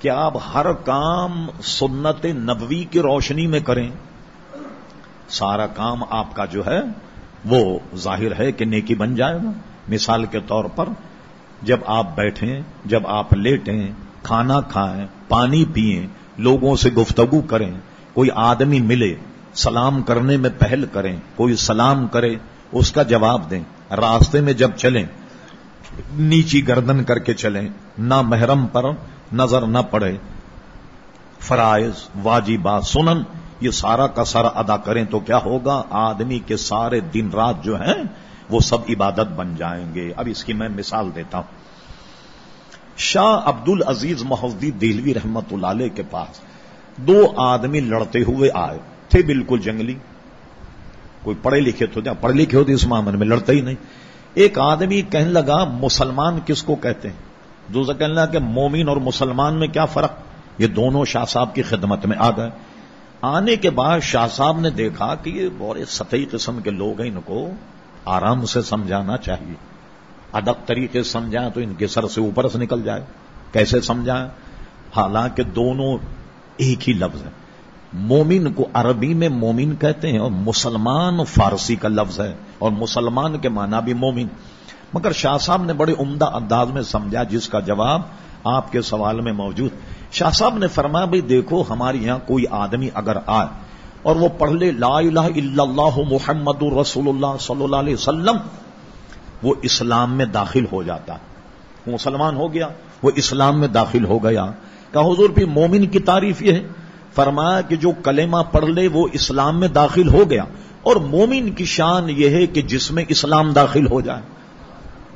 کہ آپ ہر کام سنت نبوی کی روشنی میں کریں۔ سارا کام آپ کا جو ہے، وہ ظاہر ہے کہ نیکی بن جائے گا۔ مثال کے طور پر، جب آپ بیٹھیں، جب آپ لیٹیں، کھانا کھائیں، پانی پیئیں لوگوں سے گفتگو کریں، کوئی آدمی ملے، سلام کرنے میں پہل کریں، کوئی سلام کرے، اس کا جواب دیں۔ راستے میں جب چلیں، نیچی گردن کر کے چلیں نہ محرم پر نظر نہ پڑے۔ فرائض واجبات سنن، یہ سارا کا سارا ادا کریں تو کیا ہوگا؟ آدمی کے سارے دن رات جو ہیں، وہ سب عبادت بن جائیں گے۔ اب اس کی میں مثال دیتا ہوں۔ شاہ عبد العزیز محدودی دہلوی رحمت اللہ علیہ کے پاس دو آدمی لڑتے ہوئے آئے۔ تھے بالکل جنگلی۔ کوئی پڑھے لکھے تو پڑھے لکھے ہوتے اس معاملے میں لڑتے ہی نہیں۔ ایک آدمی کہنے لگا، مسلمان کس کو کہتے ہیں؟ دوسرا کہنے لگا کہ مومن اور مسلمان میں کیا فرق؟ یہ دونوں شاہ صاحب کی خدمت میں آ گئے۔ آنے کے بعد شاہ صاحب نے دیکھا کہ یہ بڑے سطحی قسم کے لوگ ہیں، ان کو آرام سے سمجھانا چاہیے۔ ادب طریقے سے سمجھائیں تو ان کے سر سے اوپر سے نکل جائے۔ کیسے سمجھائیں؟ حالانکہ دونوں ایک ہی لفظ ہے مومن کو عربی میں مومن کہتے ہیں اور مسلمان فارسی کا لفظ ہے۔ اور مسلمان کے معنی بھی مومن۔ مگر شاہ صاحب نے بڑے عمدہ انداز میں سمجھا جس کا جواب آپ کے سوال میں موجود۔ شاہ صاحب نے فرمایا، بھائی دیکھو، ہمارے یہاں کوئی آدمی اگر آئے اور وہ پڑھ لے، لا الہ الا اللہ محمد الرسول اللہ صلی اللہ علیہ وسلم، وہ اسلام میں داخل ہو جاتا۔ وہ مسلمان ہو گیا، وہ اسلام میں داخل ہو گیا۔ کہ حضور بھی مومن کی تعریف یہ ہے۔ فرمایا کہ جو کلمہ پڑھ لے، وہ اسلام میں داخل ہو گیا۔ اور مومن کی شان یہ ہے کہ جس میں اسلام داخل ہو جائے۔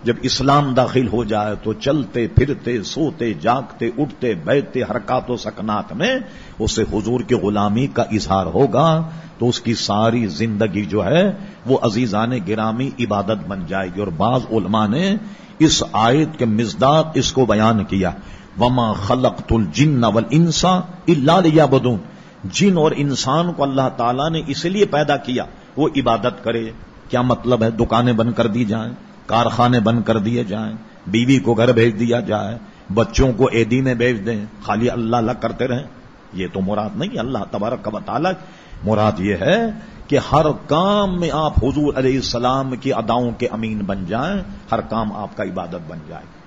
جب اسلام داخل ہو جائے تو چلتے، پھرتے، سوتے، جاگتے، اٹھتے، بیٹھتے حرکات و سکنات میں اسے حضور کی غلامی کا اظہار ہوگا تو اس کی ساری زندگی جو ہے وہ عزیزان گرامی عبادت بن جائے گی اور بعض علماء نے اس آیت کے مزداق اس کو بیان کیا۔ وما خلق تل جن نول انسا اللہ جن اور انسان کو اللہ تعالیٰ نے اس لیے پیدا کیا وہ عبادت کرے۔ کیا مطلب ہے دکانیں بند کر دی جائیں؟ کارخانے بند کر دیے جائیں، بیوی کو گھر بھیج دیا جائے، بچوں کو ایدی میں بھیج دیں، خالی اللہ اللہ کرتے رہیں۔ یہ تو مراد نہیں اللہ تبارک کا تعالیٰ۔ مراد یہ ہے کہ ہر کام میں آپ حضور علیہ السلام کی اداؤں کے امین بن جائیں، ہر کام آپ کا عبادت بن جائے۔